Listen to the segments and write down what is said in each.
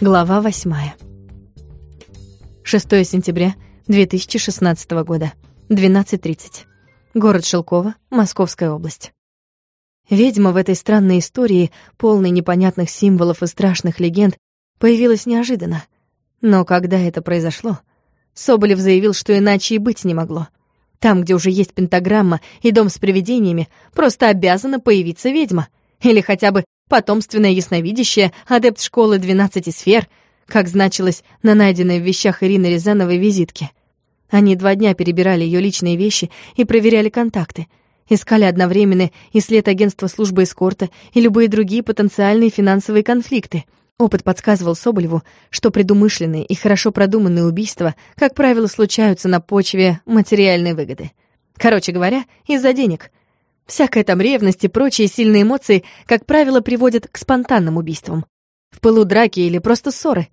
Глава восьмая. 6 сентября 2016 года, 12.30. Город Шелково, Московская область. Ведьма в этой странной истории, полной непонятных символов и страшных легенд, появилась неожиданно. Но когда это произошло, Соболев заявил, что иначе и быть не могло. Там, где уже есть пентаграмма и дом с привидениями, просто обязана появиться ведьма. Или хотя бы потомственное ясновидящее, адепт школы двенадцати сфер, как значилось на найденной в вещах Ирины Рязановой визитке. Они два дня перебирали ее личные вещи и проверяли контакты. Искали одновременно и след агентства службы эскорта, и любые другие потенциальные финансовые конфликты. Опыт подсказывал Соболеву, что предумышленные и хорошо продуманные убийства, как правило, случаются на почве материальной выгоды. Короче говоря, из-за денег — Всякая там ревность и прочие сильные эмоции, как правило, приводят к спонтанным убийствам. В пылу драки или просто ссоры.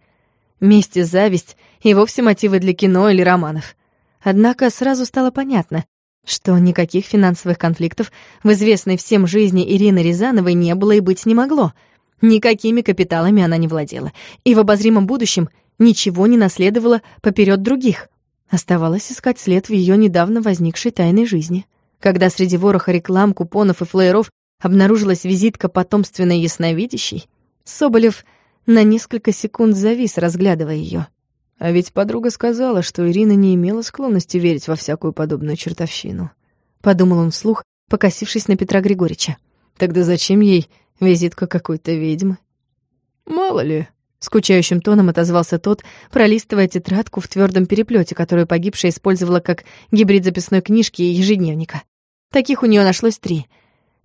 Месть и зависть и вовсе мотивы для кино или романов. Однако сразу стало понятно, что никаких финансовых конфликтов в известной всем жизни Ирины Рязановой не было и быть не могло. Никакими капиталами она не владела, и в обозримом будущем ничего не наследовала поперед других. Оставалось искать след в ее недавно возникшей тайной жизни. Когда среди вороха реклам, купонов и флееров обнаружилась визитка потомственной ясновидящей, Соболев на несколько секунд завис, разглядывая ее. А ведь подруга сказала, что Ирина не имела склонности верить во всякую подобную чертовщину. Подумал он вслух, покосившись на Петра Григорьевича. Тогда зачем ей визитка какой-то ведьмы? Мало ли, Скучающим тоном отозвался тот, пролистывая тетрадку в твердом переплете, которую погибшая использовала как гибрид записной книжки и ежедневника. Таких у нее нашлось три.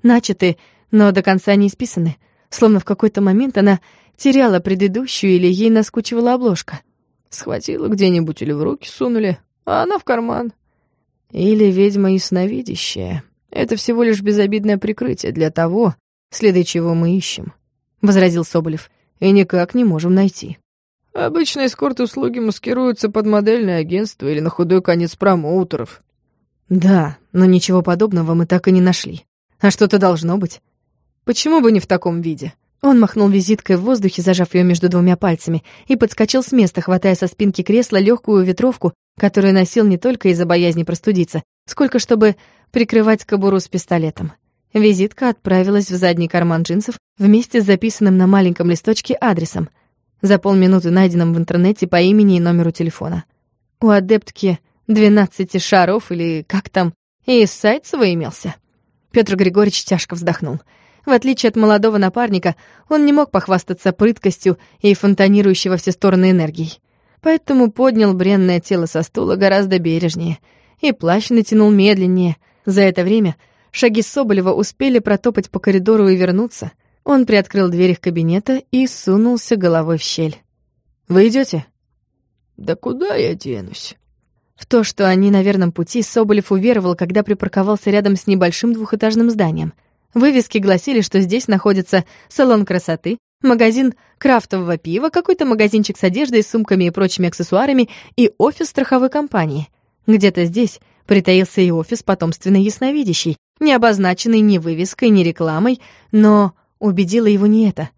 Начаты, но до конца не исписаны. Словно в какой-то момент она теряла предыдущую или ей наскучивала обложка. Схватила где-нибудь или в руки сунули, а она в карман. Или ведьма ясновидящая. Это всего лишь безобидное прикрытие для того, следы чего мы ищем, — возразил Соболев, — и никак не можем найти. Обычно эскорт-услуги маскируются под модельное агентство или на худой конец промоутеров. Да, но ничего подобного мы так и не нашли. А что-то должно быть. Почему бы не в таком виде? Он махнул визиткой в воздухе, зажав ее между двумя пальцами, и подскочил с места, хватая со спинки кресла легкую ветровку, которую носил не только из-за боязни простудиться, сколько чтобы прикрывать кобуру с пистолетом. Визитка отправилась в задний карман джинсов вместе с записанным на маленьком листочке адресом, за полминуты найденным в интернете по имени и номеру телефона. У адептки двенадцати шаров или как там, и сайт свой имелся. Петр Григорьевич тяжко вздохнул. В отличие от молодого напарника, он не мог похвастаться прыткостью и фонтанирующей во все стороны энергией. Поэтому поднял бренное тело со стула гораздо бережнее и плащ натянул медленнее. За это время шаги Соболева успели протопать по коридору и вернуться. Он приоткрыл дверь их кабинета и сунулся головой в щель. «Вы идете? «Да куда я денусь?» В то, что они на верном пути, Соболев уверовал, когда припарковался рядом с небольшим двухэтажным зданием. Вывески гласили, что здесь находится салон красоты, магазин крафтового пива, какой-то магазинчик с одеждой, сумками и прочими аксессуарами и офис страховой компании. Где-то здесь притаился и офис потомственной ясновидящей, не обозначенный ни вывеской, ни рекламой, но убедило его не это,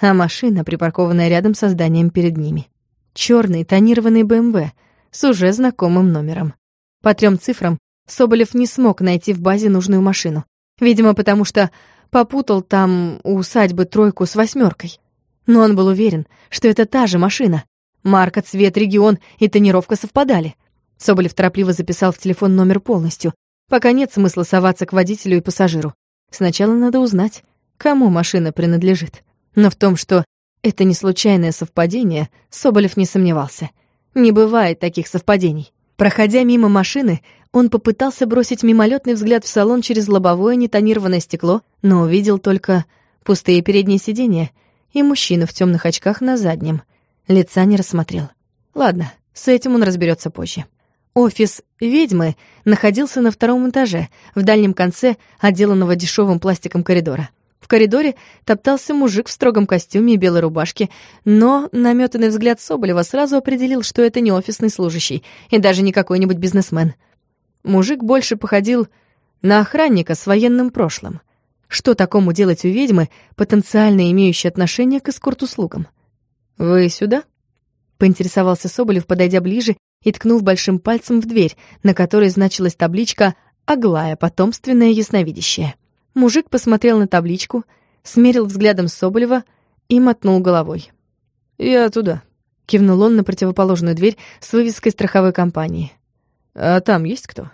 а машина, припаркованная рядом со зданием перед ними. Черный тонированный БМВ — с уже знакомым номером. По трем цифрам Соболев не смог найти в базе нужную машину. Видимо, потому что попутал там у усадьбы тройку с восьмеркой. Но он был уверен, что это та же машина. Марка, цвет, регион и тонировка совпадали. Соболев торопливо записал в телефон номер полностью. Пока нет смысла соваться к водителю и пассажиру. Сначала надо узнать, кому машина принадлежит. Но в том, что это не случайное совпадение, Соболев не сомневался — не бывает таких совпадений. Проходя мимо машины, он попытался бросить мимолетный взгляд в салон через лобовое нетонированное стекло, но увидел только пустые передние сиденья и мужчину в темных очках на заднем. Лица не рассмотрел. Ладно, с этим он разберется позже. Офис ведьмы находился на втором этаже, в дальнем конце отделанного дешевым пластиком коридора. В коридоре топтался мужик в строгом костюме и белой рубашке, но наметанный взгляд Соболева сразу определил, что это не офисный служащий и даже не какой-нибудь бизнесмен. Мужик больше походил на охранника с военным прошлым. Что такому делать у ведьмы, потенциально имеющей отношение к эскорт-услугам? «Вы сюда?» — поинтересовался Соболев, подойдя ближе и ткнув большим пальцем в дверь, на которой значилась табличка «Аглая, потомственное ясновидящее». Мужик посмотрел на табличку, смерил взглядом Соболева и мотнул головой. «Я туда», — кивнул он на противоположную дверь с вывеской страховой компании. «А там есть кто?»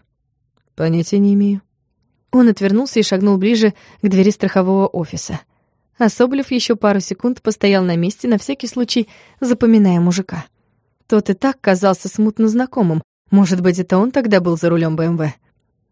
«Понятия не имею». Он отвернулся и шагнул ближе к двери страхового офиса. А Соболев еще пару секунд постоял на месте, на всякий случай запоминая мужика. Тот и так казался смутно знакомым. Может быть, это он тогда был за рулем БМВ.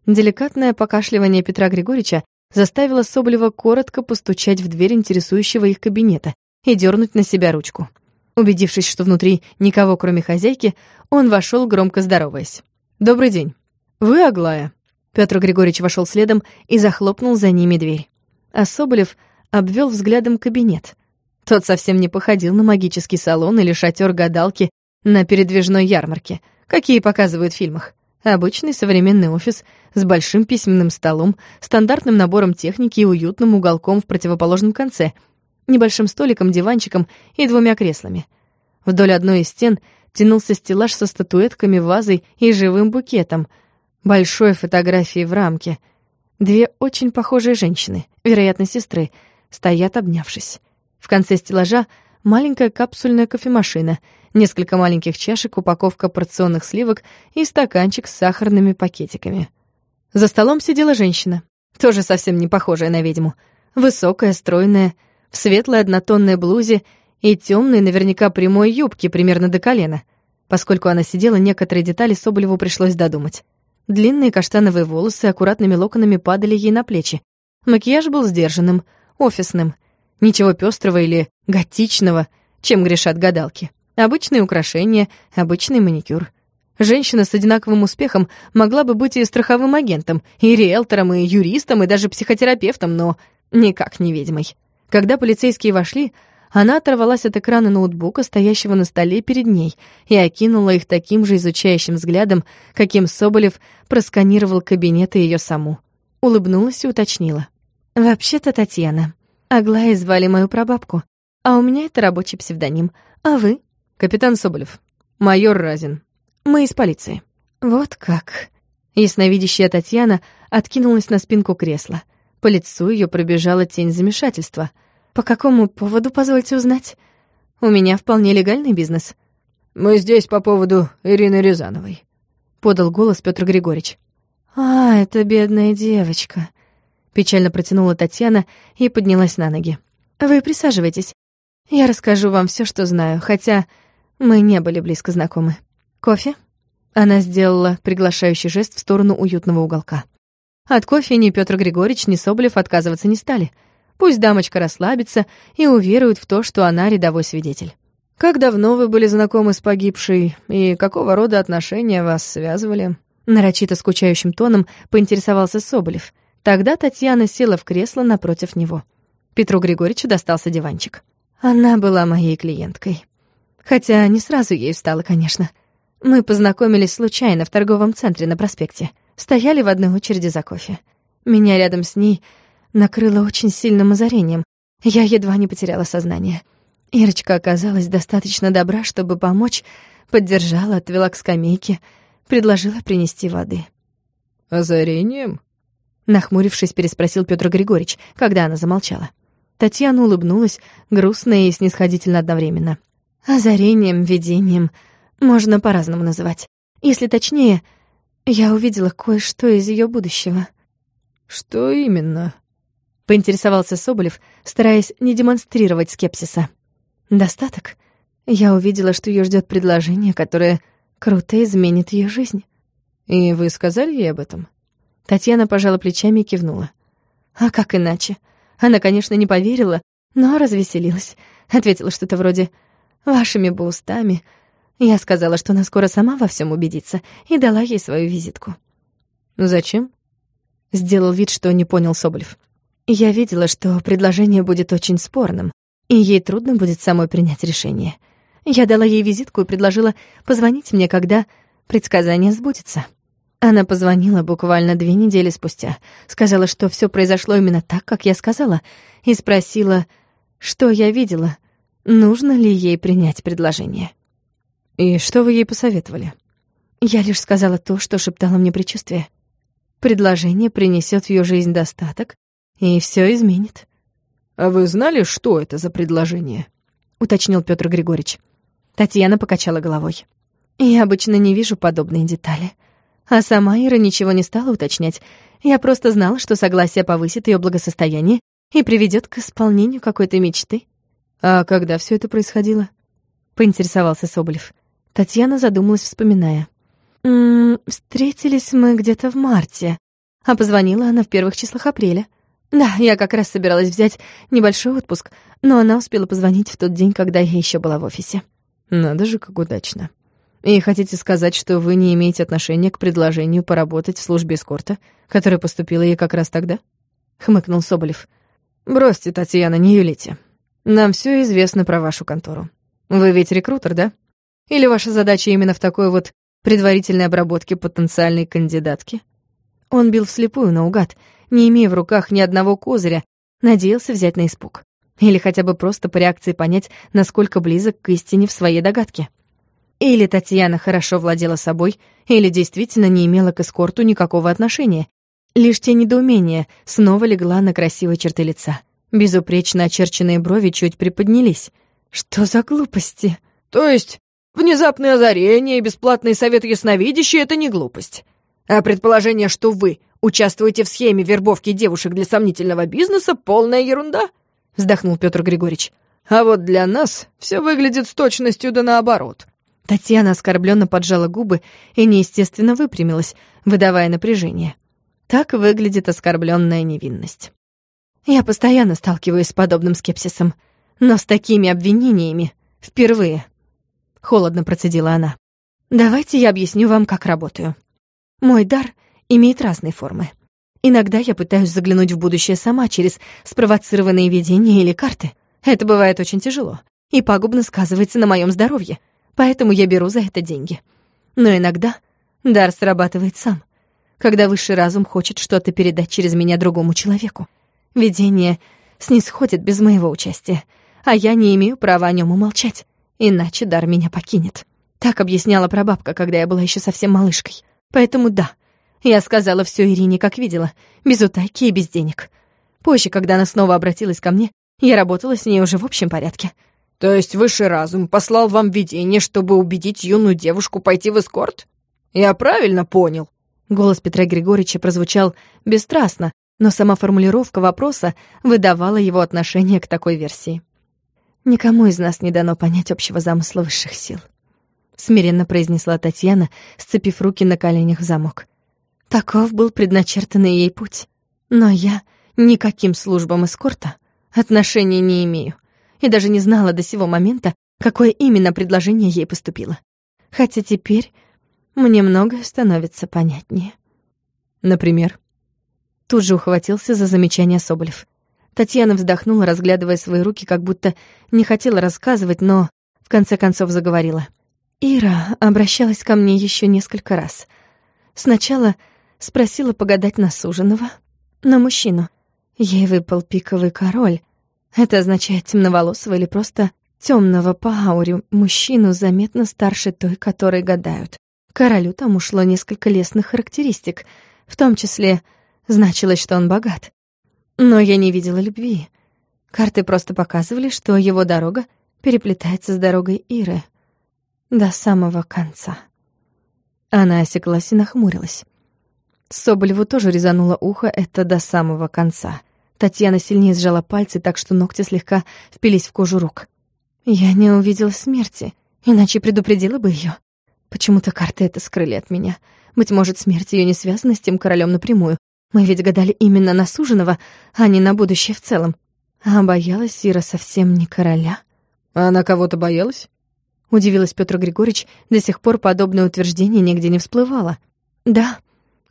Деликатное покашливание Петра Григорьевича заставило Соболева коротко постучать в дверь интересующего их кабинета и дернуть на себя ручку. Убедившись, что внутри никого, кроме хозяйки, он вошел громко здороваясь. «Добрый день. Вы Аглая?» Петр Григорьевич вошел следом и захлопнул за ними дверь. А Соболев обвел взглядом кабинет. Тот совсем не походил на магический салон или шатер гадалки на передвижной ярмарке, какие показывают в фильмах. Обычный современный офис с большим письменным столом, стандартным набором техники и уютным уголком в противоположном конце, небольшим столиком, диванчиком и двумя креслами. Вдоль одной из стен тянулся стеллаж со статуэтками, вазой и живым букетом, большой фотографией в рамке. Две очень похожие женщины, вероятно, сестры, стоят обнявшись. В конце стеллажа маленькая капсульная кофемашина — несколько маленьких чашек, упаковка порционных сливок и стаканчик с сахарными пакетиками. За столом сидела женщина, тоже совсем не похожая на ведьму. Высокая, стройная, в светлой однотонной блузе и темной, наверняка прямой юбке примерно до колена. Поскольку она сидела, некоторые детали Соболеву пришлось додумать. Длинные каштановые волосы аккуратными локонами падали ей на плечи. Макияж был сдержанным, офисным. Ничего пестрого или готичного, чем грешат гадалки. Обычные украшения, обычный маникюр. Женщина с одинаковым успехом могла бы быть и страховым агентом, и риэлтором, и юристом, и даже психотерапевтом, но никак не ведьмой. Когда полицейские вошли, она оторвалась от экрана ноутбука, стоящего на столе перед ней, и окинула их таким же изучающим взглядом, каким Соболев просканировал кабинет и ее саму. Улыбнулась и уточнила. «Вообще-то Татьяна. Аглая звали мою прабабку, а у меня это рабочий псевдоним. А вы?» «Капитан Соболев. Майор Разин. Мы из полиции». «Вот как». Ясновидящая Татьяна откинулась на спинку кресла. По лицу ее пробежала тень замешательства. «По какому поводу, позвольте узнать? У меня вполне легальный бизнес». «Мы здесь по поводу Ирины Рязановой», — подал голос Петр Григорьевич. «А, это бедная девочка», — печально протянула Татьяна и поднялась на ноги. «Вы присаживайтесь. Я расскажу вам все, что знаю, хотя мы не были близко знакомы. Кофе? Она сделала приглашающий жест в сторону уютного уголка. От кофе ни Петр Григорьевич, ни Соболев отказываться не стали. Пусть дамочка расслабится и уверует в то, что она рядовой свидетель. «Как давно вы были знакомы с погибшей, и какого рода отношения вас связывали?» Нарочито скучающим тоном поинтересовался Соболев. Тогда Татьяна села в кресло напротив него. Петру Григорьевичу достался диванчик. Она была моей клиенткой. Хотя не сразу ей стало, конечно. Мы познакомились случайно в торговом центре на проспекте. Стояли в одной очереди за кофе. Меня рядом с ней накрыло очень сильным озарением. Я едва не потеряла сознание. Ирочка оказалась достаточно добра, чтобы помочь, поддержала, отвела к скамейке, предложила принести воды. «Озарением?» Нахмурившись, переспросил Петр Григорьевич, когда она замолчала. Татьяна улыбнулась, грустно и снисходительно одновременно. Озарением, видением можно по-разному называть. Если точнее, я увидела кое-что из ее будущего. Что именно? Поинтересовался Соболев, стараясь не демонстрировать скепсиса. Достаток. Я увидела, что ее ждет предложение, которое круто изменит ее жизнь. И вы сказали ей об этом? Татьяна пожала плечами и кивнула. А как иначе? Она, конечно, не поверила, но развеселилась. Ответила что-то вроде Вашими бы устами. Я сказала, что она скоро сама во всем убедится, и дала ей свою визитку. «Зачем?» Сделал вид, что не понял Соболев. Я видела, что предложение будет очень спорным, и ей трудно будет самой принять решение. Я дала ей визитку и предложила позвонить мне, когда предсказание сбудется. Она позвонила буквально две недели спустя, сказала, что все произошло именно так, как я сказала, и спросила, что я видела — нужно ли ей принять предложение. И что вы ей посоветовали? Я лишь сказала то, что шептало мне предчувствие. Предложение принесет в ее жизнь достаток, и все изменит. «А вы знали, что это за предложение?» — уточнил Петр Григорьевич. Татьяна покачала головой. «Я обычно не вижу подобные детали. А сама Ира ничего не стала уточнять. Я просто знала, что согласие повысит ее благосостояние и приведет к исполнению какой-то мечты». «А когда все это происходило?» — поинтересовался Соболев. Татьяна задумалась, вспоминая. «М -м, «Встретились мы где-то в марте, а позвонила она в первых числах апреля». Да, я как раз собиралась взять небольшой отпуск, но она успела позвонить в тот день, когда я еще была в офисе. Надо же, как удачно. И хотите сказать, что вы не имеете отношения к предложению поработать в службе эскорта, которое поступило ей как раз тогда? Хмыкнул Соболев. Бросьте, Татьяна, не юлите. Нам все известно про вашу контору. Вы ведь рекрутер, да? Или ваша задача именно в такой вот предварительной обработке потенциальной кандидатки? Он бил вслепую наугад — не имея в руках ни одного козыря, надеялся взять на испуг. Или хотя бы просто по реакции понять, насколько близок к истине в своей догадке. Или Татьяна хорошо владела собой, или действительно не имела к эскорту никакого отношения. Лишь тень недоумения снова легла на красивые черты лица. Безупречно очерченные брови чуть приподнялись. Что за глупости? То есть внезапное озарение и бесплатный совет ясновидящий — это не глупость. А предположение, что вы Участвуете в схеме вербовки девушек для сомнительного бизнеса — полная ерунда», — вздохнул Петр Григорьевич. «А вот для нас все выглядит с точностью да наоборот». Татьяна оскорбленно поджала губы и неестественно выпрямилась, выдавая напряжение. Так выглядит оскорбленная невинность. Я постоянно сталкиваюсь с подобным скепсисом, но с такими обвинениями впервые. Холодно процедила она. Давайте я объясню вам, как работаю. Мой дар имеет разные формы. Иногда я пытаюсь заглянуть в будущее сама через спровоцированные видения или карты. Это бывает очень тяжело и пагубно сказывается на моем здоровье, поэтому я беру за это деньги. Но иногда дар срабатывает сам, когда высший разум хочет что-то передать через меня другому человеку. Видение снисходит без моего участия, а я не имею права о нем умолчать, иначе дар меня покинет. Так объясняла прабабка, когда я была еще совсем малышкой. Поэтому да, я сказала все Ирине, как видела, без утайки и без денег. Позже, когда она снова обратилась ко мне, я работала с ней уже в общем порядке. То есть высший разум послал вам видение, чтобы убедить юную девушку пойти в эскорт? Я правильно понял? Голос Петра Григорьевича прозвучал бесстрастно, но сама формулировка вопроса выдавала его отношение к такой версии. «Никому из нас не дано понять общего замысла высших сил», — смиренно произнесла Татьяна, сцепив руки на коленях в замок. Таков был предначертанный ей путь. Но я никаким службам эскорта отношения не имею и даже не знала до сего момента, какое именно предложение ей поступило. Хотя теперь мне многое становится понятнее. Например? Тут же ухватился за замечание Соболев. Татьяна вздохнула, разглядывая свои руки, как будто не хотела рассказывать, но в конце концов заговорила. Ира обращалась ко мне еще несколько раз. Сначала Спросила погадать на суженого, на мужчину. Ей выпал пиковый король. Это означает темноволосого или просто темного по ауре мужчину заметно старше той, которой гадают. Королю там ушло несколько лесных характеристик, в том числе значилось, что он богат. Но я не видела любви. Карты просто показывали, что его дорога переплетается с дорогой Иры. До самого конца. Она осеклась и нахмурилась. Соболеву тоже резануло ухо это до самого конца. Татьяна сильнее сжала пальцы, так что ногти слегка впились в кожу рук. Я не увидела смерти, иначе предупредила бы ее. Почему-то карты это скрыли от меня. Быть может, смерть ее не связана с тем королем напрямую. Мы ведь гадали именно на суженого, а не на будущее в целом. А боялась Сира совсем не короля. А она кого-то боялась? Удивилась Петр Григорьевич, до сих пор подобное утверждение нигде не всплывало. Да,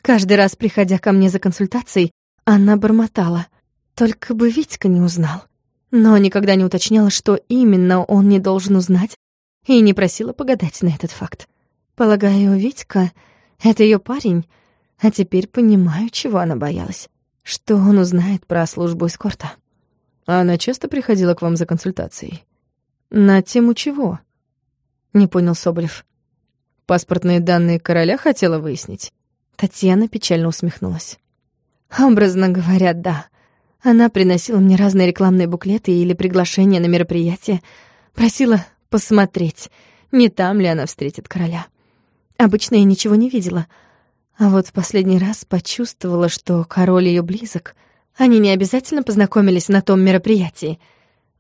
Каждый раз, приходя ко мне за консультацией, она бормотала. Только бы Витька не узнал. Но никогда не уточняла, что именно он не должен узнать, и не просила погадать на этот факт. Полагаю, Витька — это ее парень, а теперь понимаю, чего она боялась. Что он узнает про службу эскорта. Она часто приходила к вам за консультацией? На тему чего? Не понял Соболев. Паспортные данные короля хотела выяснить. Татьяна печально усмехнулась. Образно говоря, да. Она приносила мне разные рекламные буклеты или приглашения на мероприятия, просила посмотреть, не там ли она встретит короля. Обычно я ничего не видела, а вот в последний раз почувствовала, что король ее близок. Они не обязательно познакомились на том мероприятии,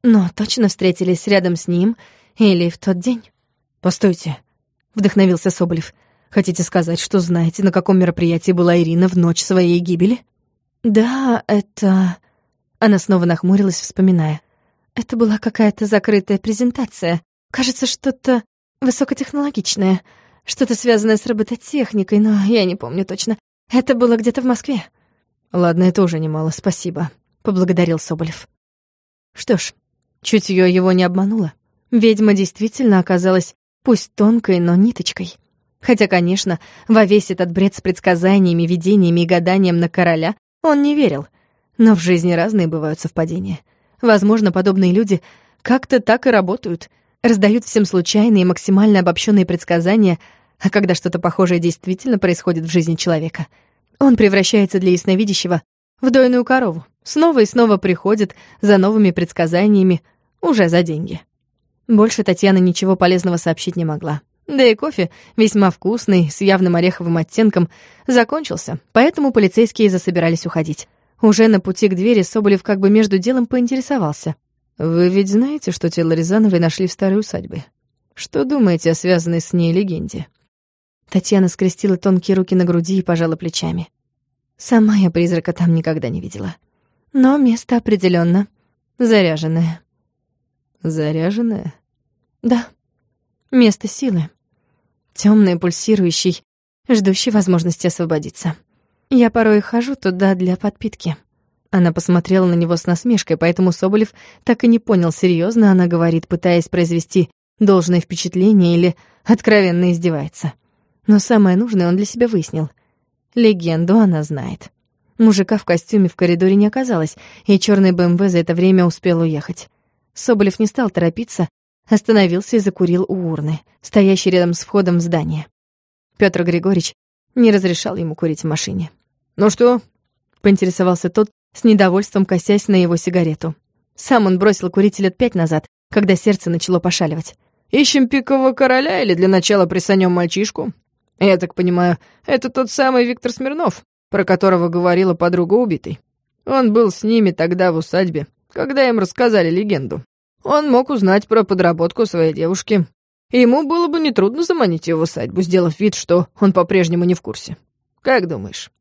но точно встретились рядом с ним или в тот день. «Постойте», — вдохновился Соболев. «Хотите сказать, что знаете, на каком мероприятии была Ирина в ночь своей гибели?» «Да, это...» Она снова нахмурилась, вспоминая. «Это была какая-то закрытая презентация. Кажется, что-то высокотехнологичное, что-то связанное с робототехникой, но я не помню точно. Это было где-то в Москве». «Ладно, это уже немало, спасибо», — поблагодарил Соболев. Что ж, чутье его не обмануло. Ведьма действительно оказалась пусть тонкой, но ниточкой. Хотя, конечно, во весь этот бред с предсказаниями, видениями и гаданием на короля он не верил. Но в жизни разные бывают совпадения. Возможно, подобные люди как-то так и работают, раздают всем случайные и максимально обобщенные предсказания, а когда что-то похожее действительно происходит в жизни человека, он превращается для ясновидящего в дойную корову, снова и снова приходит за новыми предсказаниями, уже за деньги. Больше Татьяна ничего полезного сообщить не могла. Да и кофе, весьма вкусный, с явным ореховым оттенком, закончился, поэтому полицейские засобирались уходить. Уже на пути к двери Соболев как бы между делом поинтересовался. «Вы ведь знаете, что тело Рязановой нашли в старой усадьбе? Что думаете о связанной с ней легенде?» Татьяна скрестила тонкие руки на груди и пожала плечами. Сама я призрака там никогда не видела. Но место определенно заряженное. Заряженное? Да. Место силы темный, пульсирующий, ждущий возможности освободиться. Я порой хожу туда для подпитки. Она посмотрела на него с насмешкой, поэтому Соболев так и не понял, серьезно она говорит, пытаясь произвести должное впечатление или откровенно издевается. Но самое нужное он для себя выяснил. Легенду она знает. Мужика в костюме в коридоре не оказалось, и черный БМВ за это время успел уехать. Соболев не стал торопиться, остановился и закурил у урны, стоящей рядом с входом в здание. Пётр Григорьевич не разрешал ему курить в машине. «Ну что?» — поинтересовался тот, с недовольством косясь на его сигарету. Сам он бросил курить лет пять назад, когда сердце начало пошаливать. «Ищем пикового короля или для начала присанем мальчишку? Я так понимаю, это тот самый Виктор Смирнов, про которого говорила подруга убитой. Он был с ними тогда в усадьбе, когда им рассказали легенду. Он мог узнать про подработку своей девушки. ему было бы нетрудно заманить ее в усадьбу, сделав вид, что он по-прежнему не в курсе. Как думаешь?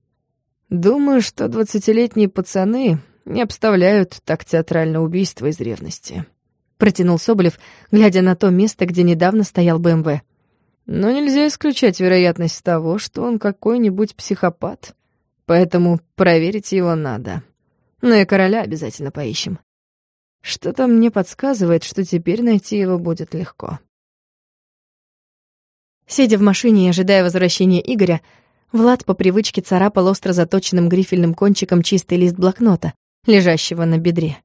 Думаю, что двадцатилетние пацаны не обставляют так театрально убийство из ревности. Протянул Соболев, глядя на то место, где недавно стоял БМВ. Но нельзя исключать вероятность того, что он какой-нибудь психопат. Поэтому проверить его надо. Ну и короля обязательно поищем. Что-то мне подсказывает, что теперь найти его будет легко. Сидя в машине и ожидая возвращения Игоря, Влад по привычке царапал остро заточенным грифельным кончиком чистый лист блокнота, лежащего на бедре.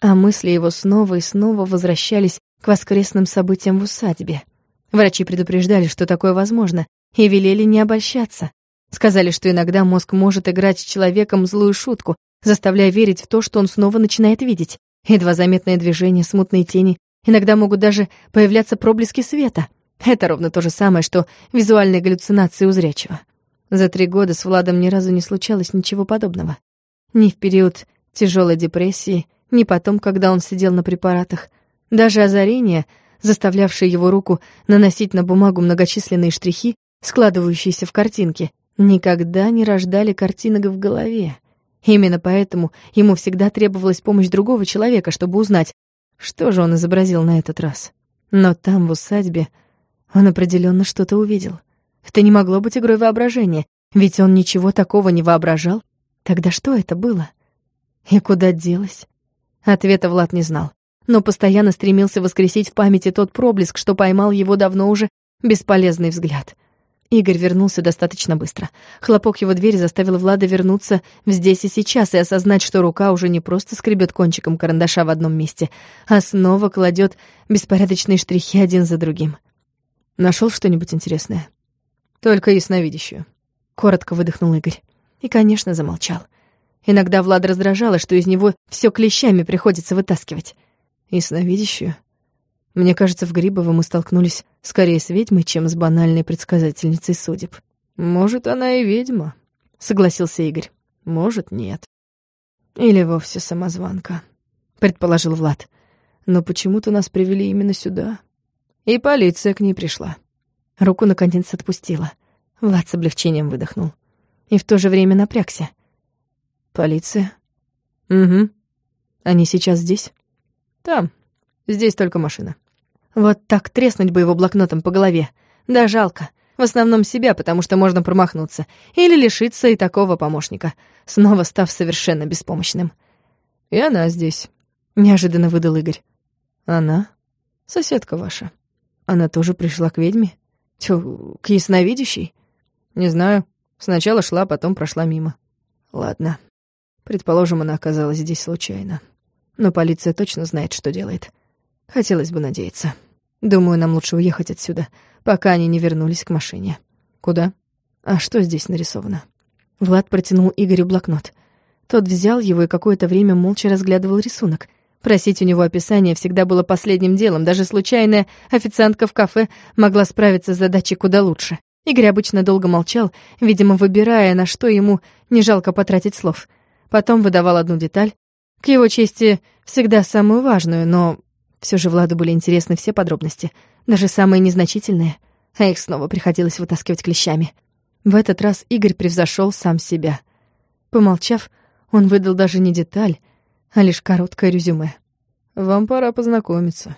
А мысли его снова и снова возвращались к воскресным событиям в усадьбе. Врачи предупреждали, что такое возможно, и велели не обольщаться. Сказали, что иногда мозг может играть с человеком злую шутку, заставляя верить в то, что он снова начинает видеть. Едва заметные движения, смутные тени, иногда могут даже появляться проблески света. Это ровно то же самое, что визуальные галлюцинации у зрячего. За три года с Владом ни разу не случалось ничего подобного. Ни в период тяжелой депрессии, ни потом, когда он сидел на препаратах. Даже озарение, заставлявшее его руку наносить на бумагу многочисленные штрихи, складывающиеся в картинки, никогда не рождали картинок в голове. Именно поэтому ему всегда требовалась помощь другого человека, чтобы узнать, что же он изобразил на этот раз. Но там, в усадьбе, он определенно что-то увидел. Это не могло быть игрой воображения, ведь он ничего такого не воображал. Тогда что это было? И куда делось? Ответа Влад не знал, но постоянно стремился воскресить в памяти тот проблеск, что поймал его давно уже бесполезный взгляд. Игорь вернулся достаточно быстро. Хлопок его двери заставил Влада вернуться в здесь и сейчас и осознать, что рука уже не просто скребет кончиком карандаша в одном месте, а снова кладет беспорядочные штрихи один за другим. Нашел что-нибудь интересное? Только ясновидящую. Коротко выдохнул Игорь. И, конечно, замолчал. Иногда Влад раздражало, что из него все клещами приходится вытаскивать. Ясновидящую? Мне кажется, в Грибово мы столкнулись скорее с ведьмой, чем с банальной предсказательницей судеб. Может, она и ведьма, согласился Игорь. Может, нет. Или вовсе самозванка, предположил Влад. Но почему-то нас привели именно сюда. И полиция к ней пришла. Руку наконец отпустила. Влад с облегчением выдохнул. И в то же время напрягся. Полиция? Угу. Они сейчас здесь? Там. Здесь только машина. Вот так треснуть бы его блокнотом по голове. Да жалко. В основном себя, потому что можно промахнуться. Или лишиться и такого помощника, снова став совершенно беспомощным. «И она здесь», — неожиданно выдал Игорь. «Она? Соседка ваша. Она тоже пришла к ведьме? Тю, к ясновидящей?» «Не знаю. Сначала шла, потом прошла мимо». «Ладно. Предположим, она оказалась здесь случайно. Но полиция точно знает, что делает. Хотелось бы надеяться». Думаю, нам лучше уехать отсюда, пока они не вернулись к машине. Куда? А что здесь нарисовано? Влад протянул Игорю блокнот. Тот взял его и какое-то время молча разглядывал рисунок. Просить у него описание всегда было последним делом, даже случайная официантка в кафе могла справиться с задачей куда лучше. Игорь обычно долго молчал, видимо, выбирая, на что ему не жалко потратить слов. Потом выдавал одну деталь, к его чести, всегда самую важную, но все же Владу были интересны все подробности, даже самые незначительные, а их снова приходилось вытаскивать клещами. В этот раз Игорь превзошел сам себя. Помолчав, он выдал даже не деталь, а лишь короткое резюме. «Вам пора познакомиться»,